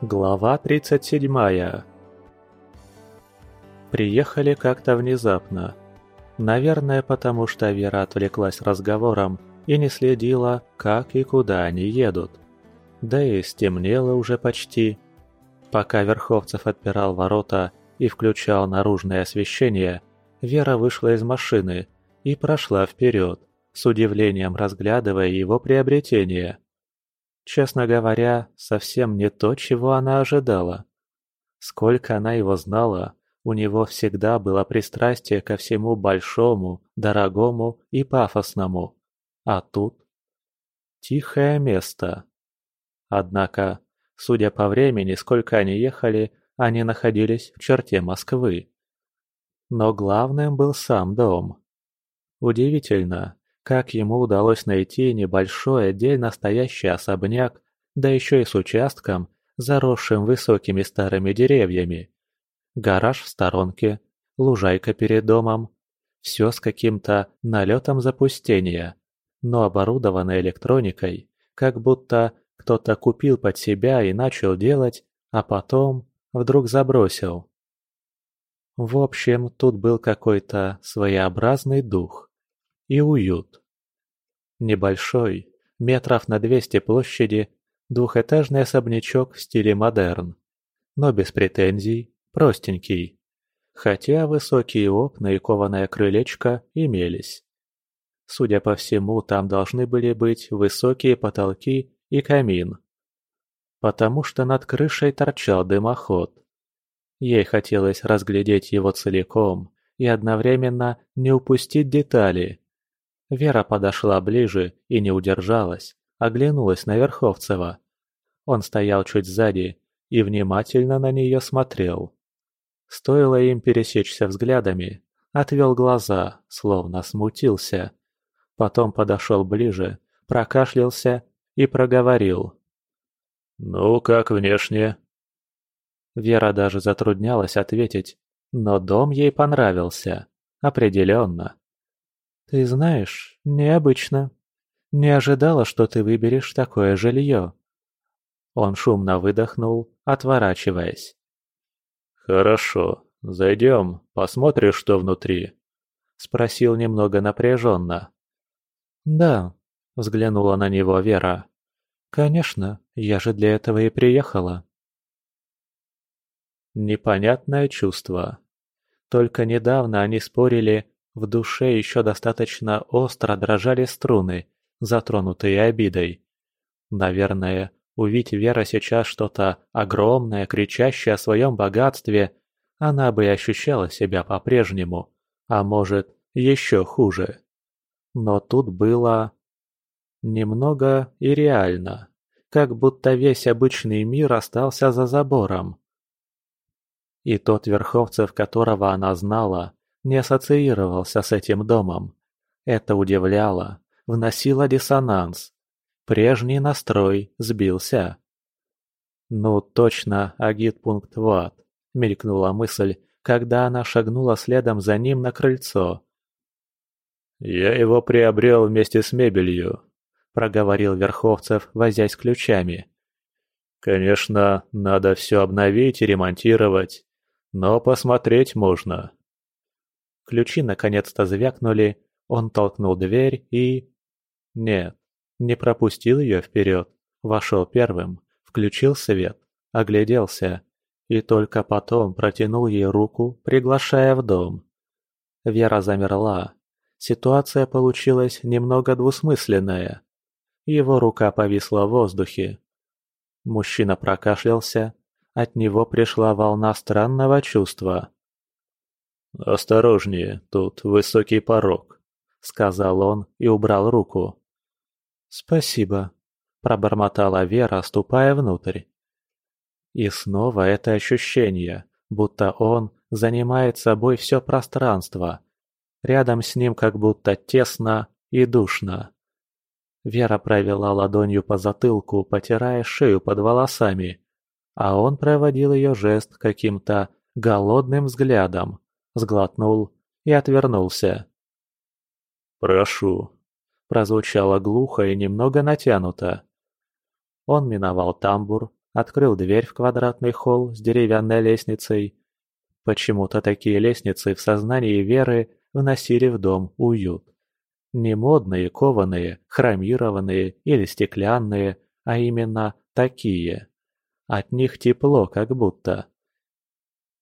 Глава 37 Приехали как-то внезапно. Наверное, потому что Вера отвлеклась разговором и не следила, как и куда они едут. Да и стемнело уже почти. Пока Верховцев отпирал ворота и включал наружное освещение, Вера вышла из машины и прошла вперед, с удивлением разглядывая его приобретение. Честно говоря, совсем не то, чего она ожидала. Сколько она его знала, у него всегда было пристрастие ко всему большому, дорогому и пафосному. А тут... Тихое место. Однако, судя по времени, сколько они ехали, они находились в черте Москвы. Но главным был сам дом. Удивительно, как ему удалось найти небольшой отдельно стоящий особняк, да еще и с участком, заросшим высокими старыми деревьями. Гараж в сторонке, лужайка перед домом. Все с каким-то налетом запустения, но оборудовано электроникой, как будто кто-то купил под себя и начал делать, а потом вдруг забросил. В общем, тут был какой-то своеобразный дух и уют. Небольшой, метров на 200 площади, двухэтажный особнячок в стиле модерн. Но без претензий, простенький. Хотя высокие окна и кованое крылечко имелись. Судя по всему, там должны были быть высокие потолки и камин. Потому что над крышей торчал дымоход. Ей хотелось разглядеть его целиком и одновременно не упустить детали. Вера подошла ближе и не удержалась, оглянулась на Верховцева. Он стоял чуть сзади и внимательно на нее смотрел. Стоило им пересечься взглядами, отвел глаза, словно смутился. Потом подошел ближе, прокашлялся и проговорил. «Ну, как внешне?» Вера даже затруднялась ответить, но дом ей понравился. Определенно. «Ты знаешь, необычно. Не ожидала, что ты выберешь такое жилье». Он шумно выдохнул, отворачиваясь. «Хорошо, зайдем, посмотришь, что внутри?» Спросил немного напряженно. «Да», — взглянула на него Вера. «Конечно, я же для этого и приехала». Непонятное чувство. Только недавно они спорили, в душе еще достаточно остро дрожали струны, затронутые обидой. Наверное, увидеть Вера сейчас что-то огромное, кричащее о своем богатстве, она бы ощущала себя по-прежнему, а может, еще хуже. Но тут было... немного и реально, как будто весь обычный мир остался за забором. И тот Верховцев, которого она знала, не ассоциировался с этим домом. Это удивляло, вносило диссонанс. Прежний настрой сбился. «Ну точно, агитпункт ВАД», — мелькнула мысль, когда она шагнула следом за ним на крыльцо. «Я его приобрел вместе с мебелью», — проговорил Верховцев, возясь ключами. «Конечно, надо все обновить и ремонтировать, но посмотреть можно». Ключи наконец-то звякнули, он толкнул дверь и... Нет, не пропустил ее вперед, вошел первым, включил свет, огляделся и только потом протянул ей руку, приглашая в дом. Вера замерла. Ситуация получилась немного двусмысленная. Его рука повисла в воздухе. Мужчина прокашлялся, от него пришла волна странного чувства. «Осторожнее, тут высокий порог», — сказал он и убрал руку. «Спасибо», — пробормотала Вера, ступая внутрь. И снова это ощущение, будто он занимает собой все пространство. Рядом с ним как будто тесно и душно. Вера провела ладонью по затылку, потирая шею под волосами, а он проводил ее жест каким-то голодным взглядом сглотнул и отвернулся. «Прошу», — прозвучало глухо и немного натянуто. Он миновал тамбур, открыл дверь в квадратный холл с деревянной лестницей. Почему-то такие лестницы в сознании Веры вносили в дом уют. Не модные, кованые, хромированные или стеклянные, а именно такие. От них тепло как будто.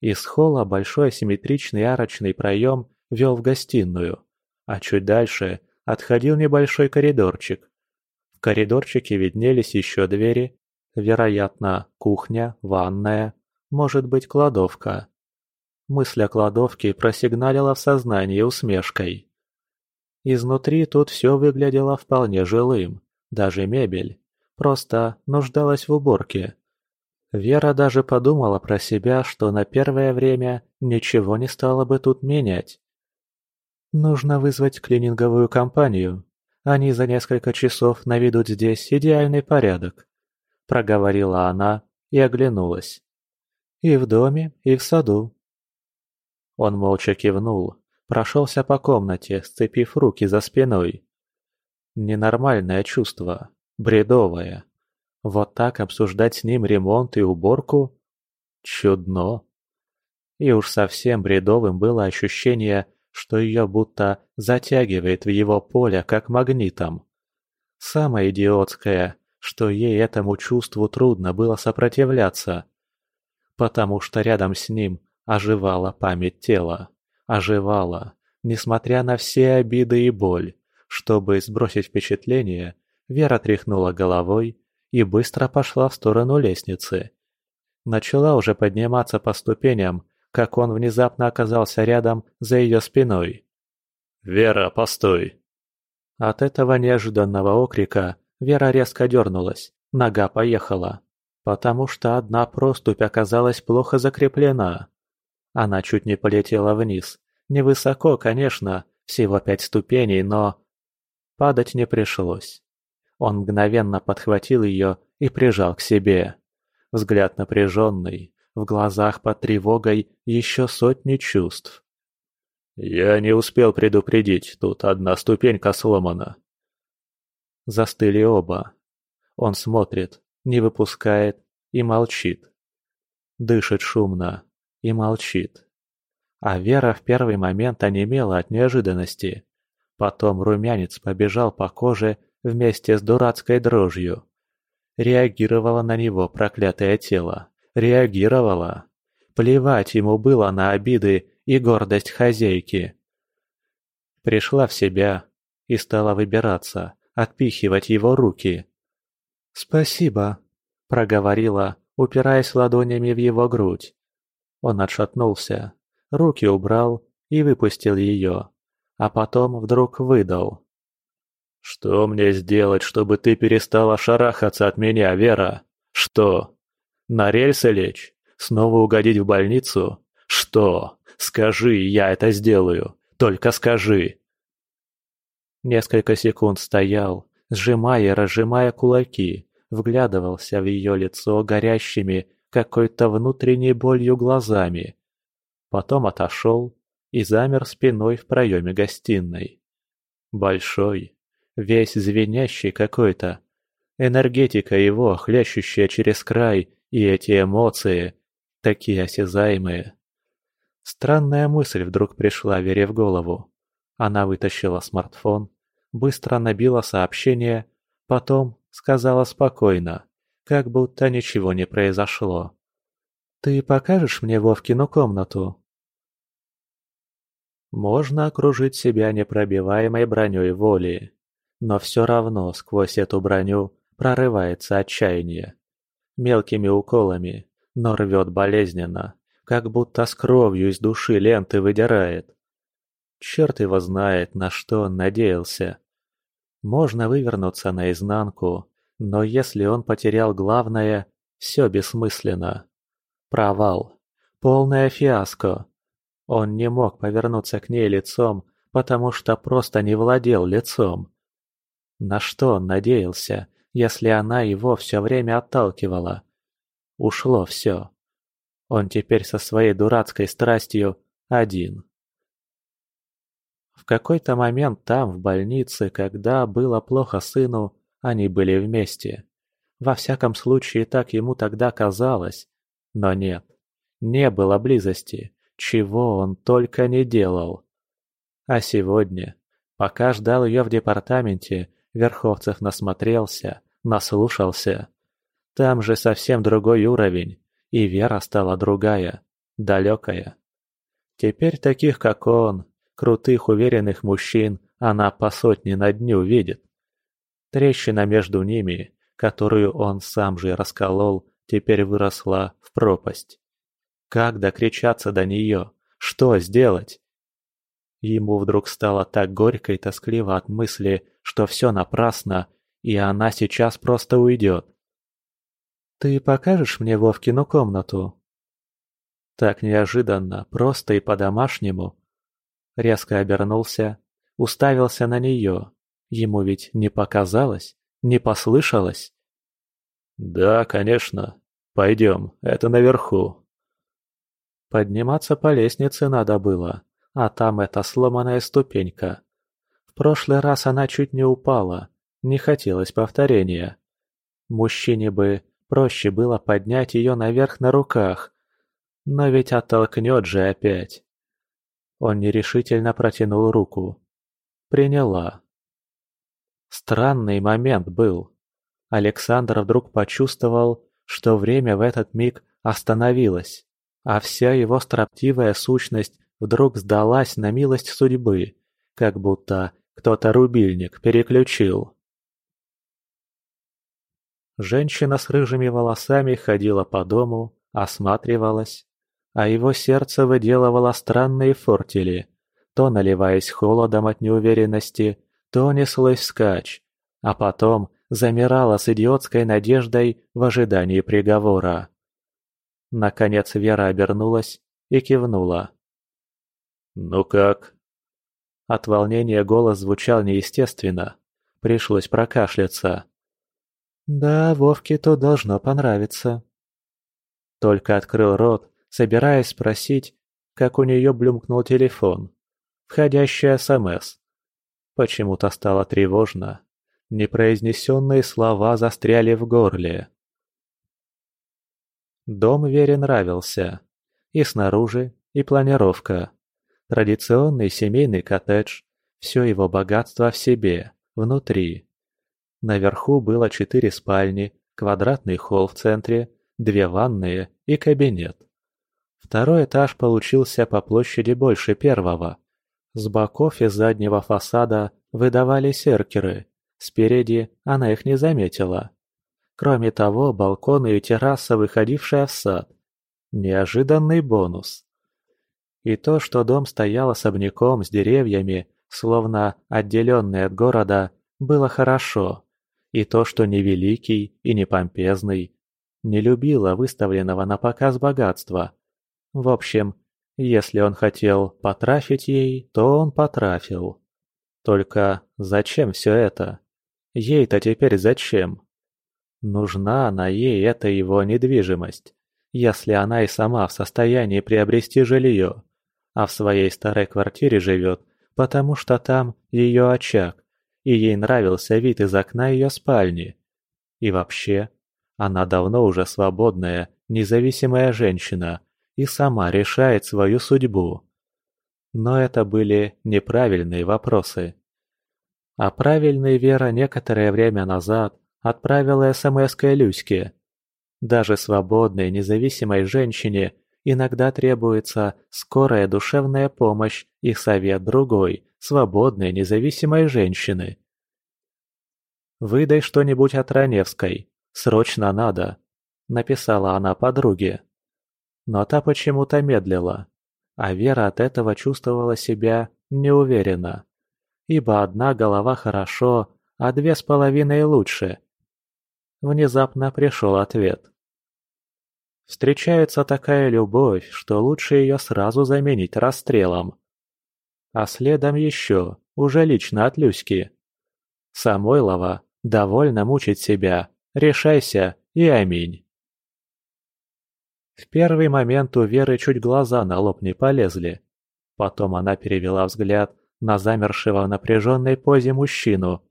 Из холла большой асимметричный арочный проем вел в гостиную, а чуть дальше отходил небольшой коридорчик. В коридорчике виднелись еще двери, вероятно, кухня, ванная, может быть, кладовка. Мысль о кладовке просигналила в сознании усмешкой. Изнутри тут все выглядело вполне жилым, даже мебель, просто нуждалась в уборке. Вера даже подумала про себя, что на первое время ничего не стало бы тут менять. Нужно вызвать клининговую компанию. Они за несколько часов наведут здесь идеальный порядок. Проговорила она и оглянулась. И в доме, и в саду. Он молча кивнул, прошелся по комнате, сцепив руки за спиной. Ненормальное чувство, бредовое. Вот так обсуждать с ним ремонт и уборку? Чудно. И уж совсем бредовым было ощущение, что ее будто затягивает в его поле как магнитом. Самое идиотское, что ей этому чувству трудно было сопротивляться, потому что рядом с ним оживала память тела, оживала, несмотря на все обиды и боль. Чтобы сбросить впечатление, Вера тряхнула головой и быстро пошла в сторону лестницы. Начала уже подниматься по ступеням, как он внезапно оказался рядом за ее спиной. «Вера, постой!» От этого неожиданного окрика Вера резко дернулась, нога поехала, потому что одна проступь оказалась плохо закреплена. Она чуть не полетела вниз. Невысоко, конечно, всего пять ступеней, но... Падать не пришлось. Он мгновенно подхватил ее и прижал к себе. Взгляд напряженный, в глазах под тревогой еще сотни чувств. «Я не успел предупредить, тут одна ступенька сломана». Застыли оба. Он смотрит, не выпускает и молчит. Дышит шумно и молчит. А Вера в первый момент онемела от неожиданности. Потом румянец побежал по коже вместе с дурацкой дрожью. Реагировало на него проклятое тело реагировала. Плевать ему было на обиды и гордость хозяйки. Пришла в себя и стала выбираться, отпихивать его руки. «Спасибо», — проговорила, упираясь ладонями в его грудь. Он отшатнулся, руки убрал и выпустил ее, а потом вдруг выдал. «Что мне сделать, чтобы ты перестала шарахаться от меня, Вера? Что?» На рельсы лечь? Снова угодить в больницу? Что? Скажи, я это сделаю. Только скажи. Несколько секунд стоял, сжимая и разжимая кулаки, вглядывался в ее лицо горящими какой-то внутренней болью глазами. Потом отошел и замер спиной в проеме гостиной. Большой, весь звенящий какой-то. Энергетика его, хлящущая через край, и эти эмоции, такие осязаемые. Странная мысль вдруг пришла Вере в голову. Она вытащила смартфон, быстро набила сообщение, потом сказала спокойно, как будто ничего не произошло. «Ты покажешь мне Вовкину комнату?» Можно окружить себя непробиваемой броней воли, но все равно сквозь эту броню прорывается отчаяние мелкими уколами, но рвет болезненно, как будто с кровью из души ленты выдирает. Черт его знает, на что он надеялся. Можно вывернуться наизнанку, но если он потерял главное, все бессмысленно. Провал. Полная фиаско. Он не мог повернуться к ней лицом, потому что просто не владел лицом. На что он надеялся, если она его все время отталкивала. Ушло все. Он теперь со своей дурацкой страстью один. В какой-то момент там, в больнице, когда было плохо сыну, они были вместе. Во всяком случае, так ему тогда казалось. Но нет, не было близости, чего он только не делал. А сегодня, пока ждал ее в департаменте, Верховцев насмотрелся, наслушался. Там же совсем другой уровень, и вера стала другая, далекая. Теперь таких, как он, крутых уверенных мужчин, она по сотне на дню видит. Трещина между ними, которую он сам же расколол, теперь выросла в пропасть. Как докричаться до нее? Что сделать? Ему вдруг стало так горько и тоскливо от мысли, что все напрасно, и она сейчас просто уйдет. «Ты покажешь мне Вовкину комнату?» Так неожиданно, просто и по-домашнему. Резко обернулся, уставился на нее. Ему ведь не показалось, не послышалось. «Да, конечно. Пойдем, это наверху». Подниматься по лестнице надо было, а там эта сломанная ступенька. Прошлый раз она чуть не упала, не хотелось повторения. Мужчине бы проще было поднять ее наверх на руках, но ведь оттолкнет же опять. Он нерешительно протянул руку. Приняла. Странный момент был. Александр вдруг почувствовал, что время в этот миг остановилось а вся его строптивая сущность вдруг сдалась на милость судьбы, как будто кто-то рубильник переключил. Женщина с рыжими волосами ходила по дому, осматривалась, а его сердце выделывало странные фортели, то наливаясь холодом от неуверенности, то неслось вскачь, а потом замирала с идиотской надеждой в ожидании приговора. Наконец Вера обернулась и кивнула. «Ну как?» От волнения голос звучал неестественно. Пришлось прокашляться. «Да, Вовке то должно понравиться». Только открыл рот, собираясь спросить, как у нее блюмкнул телефон. Входящий СМС. Почему-то стало тревожно. Непроизнесенные слова застряли в горле. Дом Вере нравился. И снаружи, и планировка. Традиционный семейный коттедж. Все его богатство в себе, внутри. Наверху было четыре спальни, квадратный холл в центре, две ванные и кабинет. Второй этаж получился по площади больше первого. С боков и заднего фасада выдавали серкеры. Спереди она их не заметила. Кроме того, балконы и терраса, выходившая в сад. Неожиданный бонус. И то, что дом стоял особняком с деревьями, словно отделенный от города, было хорошо. И то, что не великий и не помпезный, не любила выставленного на показ богатства. В общем, если он хотел потрафить ей, то он потрафил. Только зачем все это? Ей-то теперь зачем? Нужна она ей эта его недвижимость, если она и сама в состоянии приобрести жилье, а в своей старой квартире живет, потому что там ее очаг, и ей нравился вид из окна ее спальни. И вообще, она давно уже свободная, независимая женщина и сама решает свою судьбу. Но это были неправильные вопросы. А правильный Вера некоторое время назад отправила смс Люське. Даже свободной, независимой женщине иногда требуется скорая душевная помощь и совет другой, свободной, независимой женщины. «Выдай что-нибудь от Раневской. Срочно надо», — написала она подруге. Но та почему-то медлила, а Вера от этого чувствовала себя неуверенно. Ибо одна голова хорошо, а две с половиной лучше. Внезапно пришел ответ. Встречается такая любовь, что лучше ее сразу заменить расстрелом. А следом еще, уже лично от Люськи. Самойлова, довольно мучить себя, решайся и аминь. В первый момент у Веры чуть глаза на лоб не полезли. Потом она перевела взгляд на замершего в напряженной позе мужчину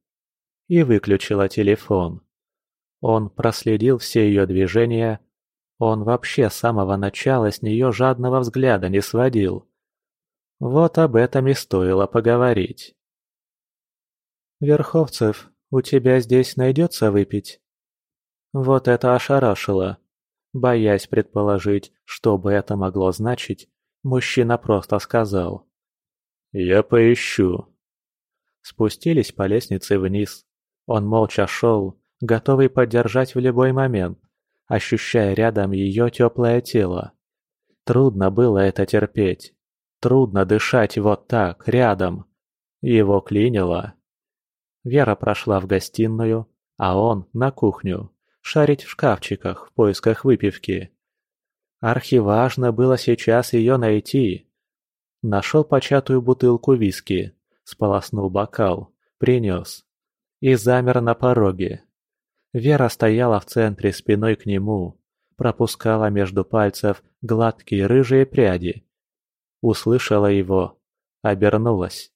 и выключила телефон. Он проследил все ее движения. Он вообще с самого начала с нее жадного взгляда не сводил. Вот об этом и стоило поговорить. «Верховцев, у тебя здесь найдется выпить?» Вот это ошарашило. Боясь предположить, что бы это могло значить, мужчина просто сказал. «Я поищу». Спустились по лестнице вниз. Он молча шел, готовый поддержать в любой момент, ощущая рядом ее теплое тело. Трудно было это терпеть. Трудно дышать вот так, рядом. Его клинило. Вера прошла в гостиную, а он на кухню, шарить в шкафчиках в поисках выпивки. Архиважно было сейчас ее найти. Нашел початую бутылку виски, сполоснул бокал, принес. И замер на пороге. Вера стояла в центре спиной к нему, пропускала между пальцев гладкие рыжие пряди. Услышала его, обернулась.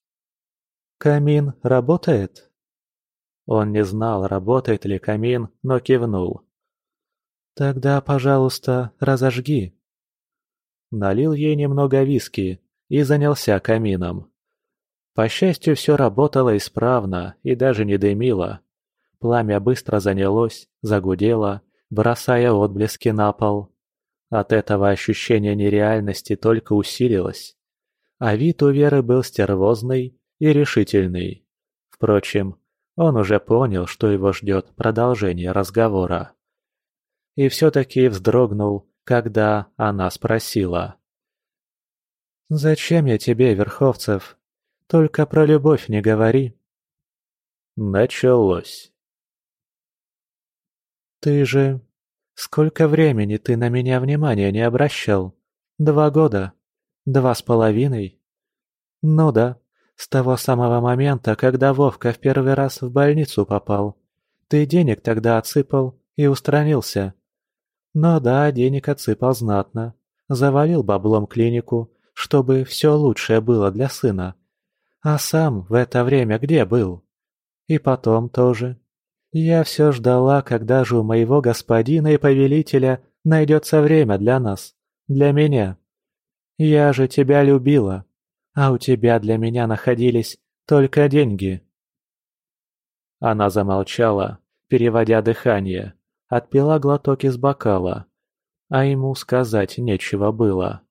«Камин работает?» Он не знал, работает ли камин, но кивнул. «Тогда, пожалуйста, разожги». Налил ей немного виски и занялся камином. По счастью, все работало исправно и даже не дымило. Пламя быстро занялось, загудело, бросая отблески на пол. От этого ощущение нереальности только усилилось. А вид у Веры был стервозный и решительный. Впрочем, он уже понял, что его ждет продолжение разговора. И все-таки вздрогнул, когда она спросила. «Зачем я тебе, Верховцев? Только про любовь не говори». Началось. «Ты же... Сколько времени ты на меня внимания не обращал? Два года? Два с половиной? Ну да, с того самого момента, когда Вовка в первый раз в больницу попал. Ты денег тогда отсыпал и устранился. Ну да, денег отсыпал знатно. Завалил баблом клинику, чтобы все лучшее было для сына. А сам в это время где был? И потом тоже. Я все ждала, когда же у моего господина и повелителя найдется время для нас, для меня. Я же тебя любила, а у тебя для меня находились только деньги». Она замолчала, переводя дыхание, отпила глоток из бокала, а ему сказать нечего было.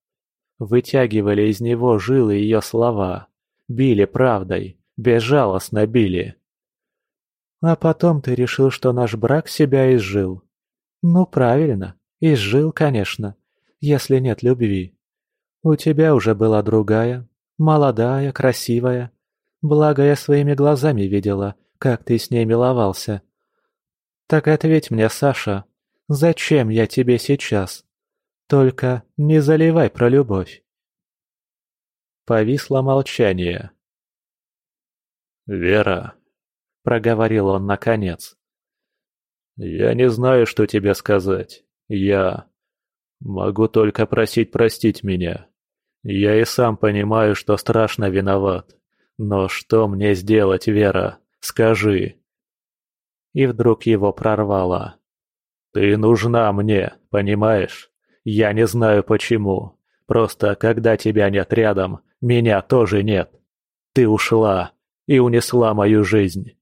Вытягивали из него жилы ее слова, били правдой, безжалостно били. «А потом ты решил, что наш брак себя изжил. Ну, правильно, изжил, конечно, если нет любви. У тебя уже была другая, Молодая, красивая. Благо я своими глазами видела, как ты с ней миловался. Так ответь мне, Саша, зачем я тебе сейчас? Только не заливай про любовь. Повисло молчание. «Вера», — проговорил он наконец, — «я не знаю, что тебе сказать. Я могу только просить простить меня. Я и сам понимаю, что страшно виноват. Но что мне сделать, Вера? Скажи. И вдруг его прорвало. Ты нужна мне, понимаешь? Я не знаю почему. Просто когда тебя нет рядом, меня тоже нет. Ты ушла и унесла мою жизнь.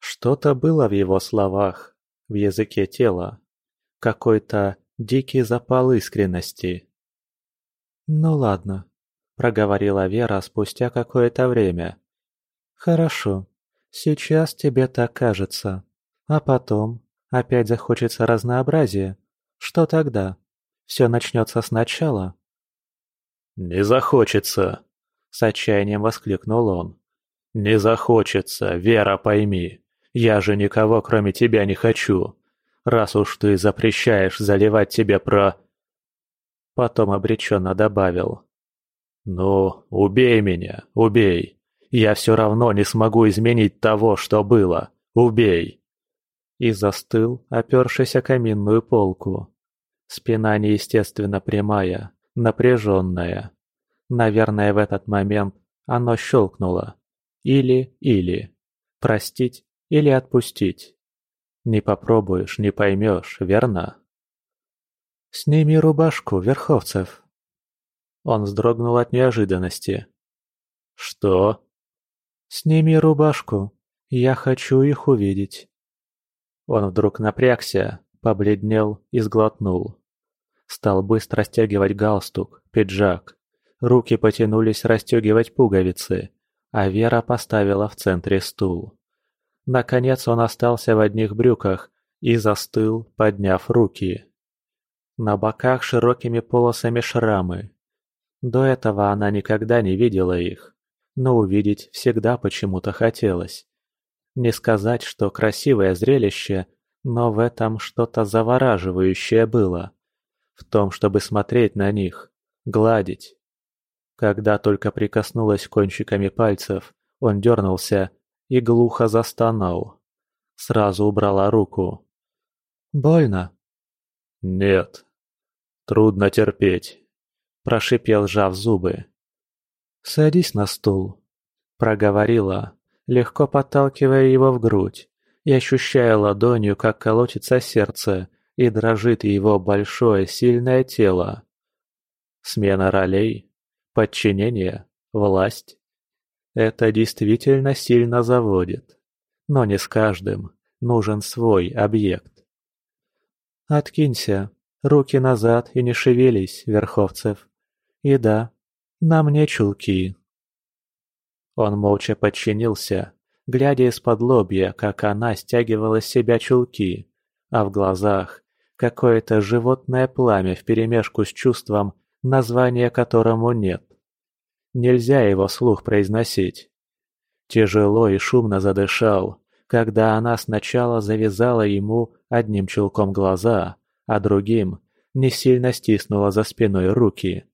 Что-то было в его словах, в языке тела. Какой-то дикий запал искренности. «Ну ладно», — проговорила Вера спустя какое-то время. «Хорошо, сейчас тебе так кажется. А потом опять захочется разнообразия. Что тогда? Все начнется сначала?» «Не захочется!» — с отчаянием воскликнул он. «Не захочется, Вера, пойми. Я же никого, кроме тебя, не хочу. Раз уж ты запрещаешь заливать тебе про...» Потом обреченно добавил. «Ну, убей меня, убей. Я все равно не смогу изменить того, что было. Убей!» И застыл, опершись о каминную полку. Спина неестественно прямая, напряженная. Наверное, в этот момент оно щелкнуло. Или-или. Простить или отпустить. Не попробуешь, не поймешь, верно? «Сними рубашку, Верховцев!» Он вздрогнул от неожиданности. «Что?» «Сними рубашку, я хочу их увидеть». Он вдруг напрягся, побледнел и сглотнул. Стал быстро стягивать галстук, пиджак. Руки потянулись расстегивать пуговицы, а Вера поставила в центре стул. Наконец он остался в одних брюках и застыл, подняв руки. На боках широкими полосами шрамы. До этого она никогда не видела их, но увидеть всегда почему-то хотелось. Не сказать, что красивое зрелище, но в этом что-то завораживающее было. В том, чтобы смотреть на них, гладить. Когда только прикоснулась кончиками пальцев, он дернулся и глухо застонал. Сразу убрала руку. «Больно?» «Нет», Трудно терпеть. Прошипел, сжав зубы. «Садись на стул», — проговорила, легко подталкивая его в грудь и ощущая ладонью, как колотится сердце и дрожит его большое сильное тело. Смена ролей, подчинение, власть. Это действительно сильно заводит. Но не с каждым. Нужен свой объект. «Откинься», Руки назад и не шевелись, Верховцев. И да, на мне чулки. Он молча подчинился, глядя из-под лобья, как она стягивала с себя чулки, а в глазах какое-то животное пламя вперемешку с чувством, названия которому нет. Нельзя его слух произносить. Тяжело и шумно задышал, когда она сначала завязала ему одним чулком глаза, а другим не сильно стиснула за спиной руки.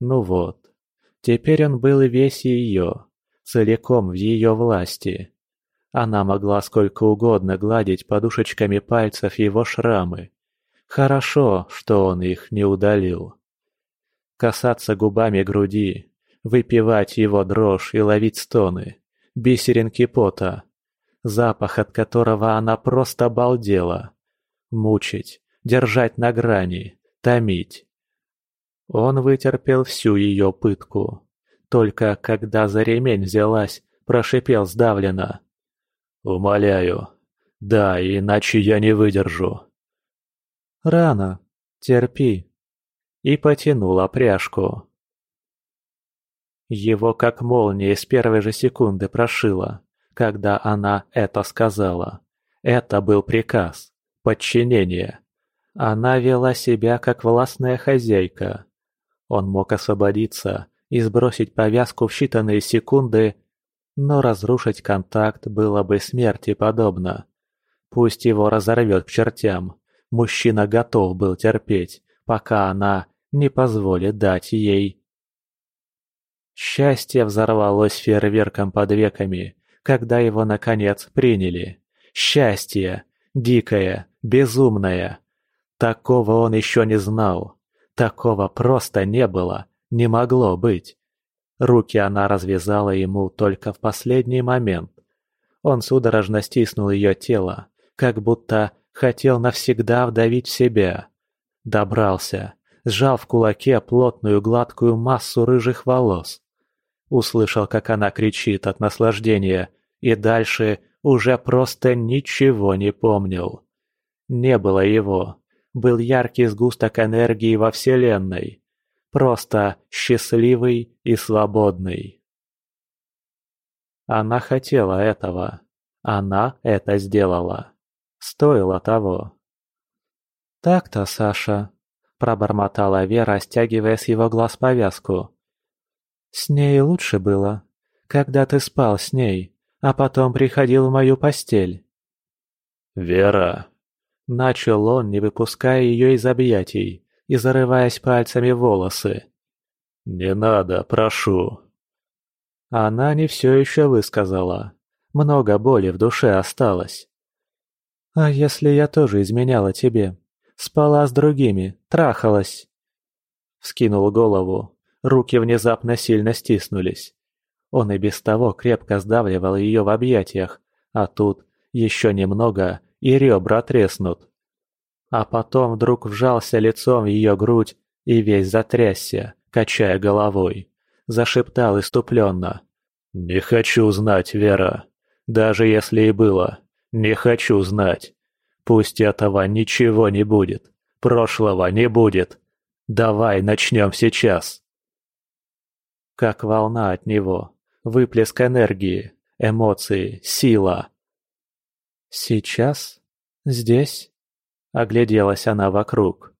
Ну вот, теперь он был весь ее, целиком в ее власти. Она могла сколько угодно гладить подушечками пальцев его шрамы. Хорошо, что он их не удалил. Касаться губами груди, выпивать его дрожь и ловить стоны, бисеринки пота, запах от которого она просто обалдела. Мучить, держать на грани, томить. Он вытерпел всю ее пытку. Только когда за ремень взялась, прошипел сдавленно. «Умоляю. Да, иначе я не выдержу». «Рано. Терпи». И потянула пряжку. Его как молния с первой же секунды прошила, когда она это сказала. Это был приказ. Подчинение. Она вела себя как властная хозяйка. Он мог освободиться и сбросить повязку в считанные секунды, но разрушить контакт было бы смерти подобно. Пусть его разорвет к чертям, мужчина готов был терпеть, пока она не позволит дать ей. Счастье взорвалось фейерверком под веками, когда его, наконец, приняли. Счастье! Дикое, безумное, Такого он еще не знал. Такого просто не было, не могло быть. Руки она развязала ему только в последний момент. Он судорожно стиснул ее тело, как будто хотел навсегда вдавить в себя. Добрался, сжал в кулаке плотную гладкую массу рыжих волос. Услышал, как она кричит от наслаждения, и дальше уже просто ничего не помнил. Не было его, был яркий сгусток энергии во Вселенной. Просто счастливый и свободный. Она хотела этого. Она это сделала. Стоило того. «Так-то, Саша», – пробормотала Вера, стягивая с его глаз повязку. «С ней лучше было, когда ты спал с ней, а потом приходил в мою постель». «Вера», Начал он, не выпуская ее из объятий и зарываясь пальцами в волосы. «Не надо, прошу». Она не все еще высказала. Много боли в душе осталось. «А если я тоже изменяла тебе? Спала с другими, трахалась?» Вскинул голову, руки внезапно сильно стиснулись. Он и без того крепко сдавливал ее в объятиях, а тут еще немного и ребра треснут. А потом вдруг вжался лицом в ее грудь и весь затрясся, качая головой. Зашептал иступленно. «Не хочу знать, Вера. Даже если и было. Не хочу знать. Пусть этого ничего не будет. Прошлого не будет. Давай начнем сейчас». Как волна от него. Выплеск энергии, эмоции, сила. «Сейчас? Здесь?» Огляделась она вокруг.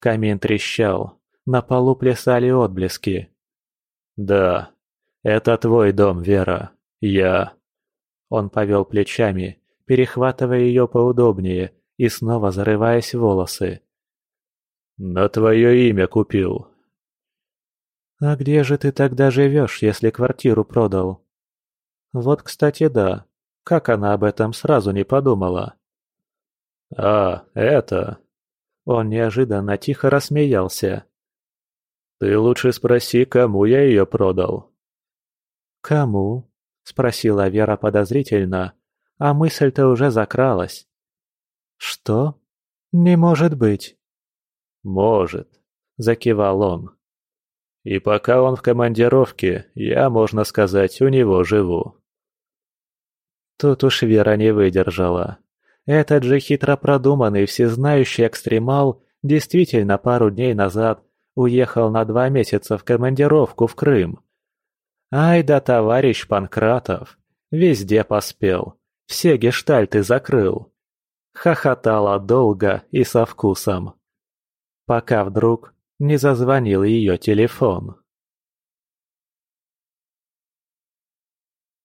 Камин трещал, на полу плясали отблески. «Да, это твой дом, Вера. Я...» Он повел плечами, перехватывая ее поудобнее и снова зарываясь в волосы. «На твое имя купил». «А где же ты тогда живешь, если квартиру продал?» «Вот, кстати, да. Как она об этом сразу не подумала?» «А, это...» Он неожиданно тихо рассмеялся. «Ты лучше спроси, кому я ее продал». «Кому?» – спросила Вера подозрительно, а мысль-то уже закралась. «Что? Не может быть!» «Может», – закивал он. «И пока он в командировке, я, можно сказать, у него живу». Тут уж Вера не выдержала. Этот же хитро продуманный всезнающий экстремал действительно пару дней назад уехал на два месяца в командировку в Крым. Ай да товарищ Панкратов, везде поспел, все гештальты закрыл. Хохотала долго и со вкусом. Пока вдруг не зазвонил ее телефон.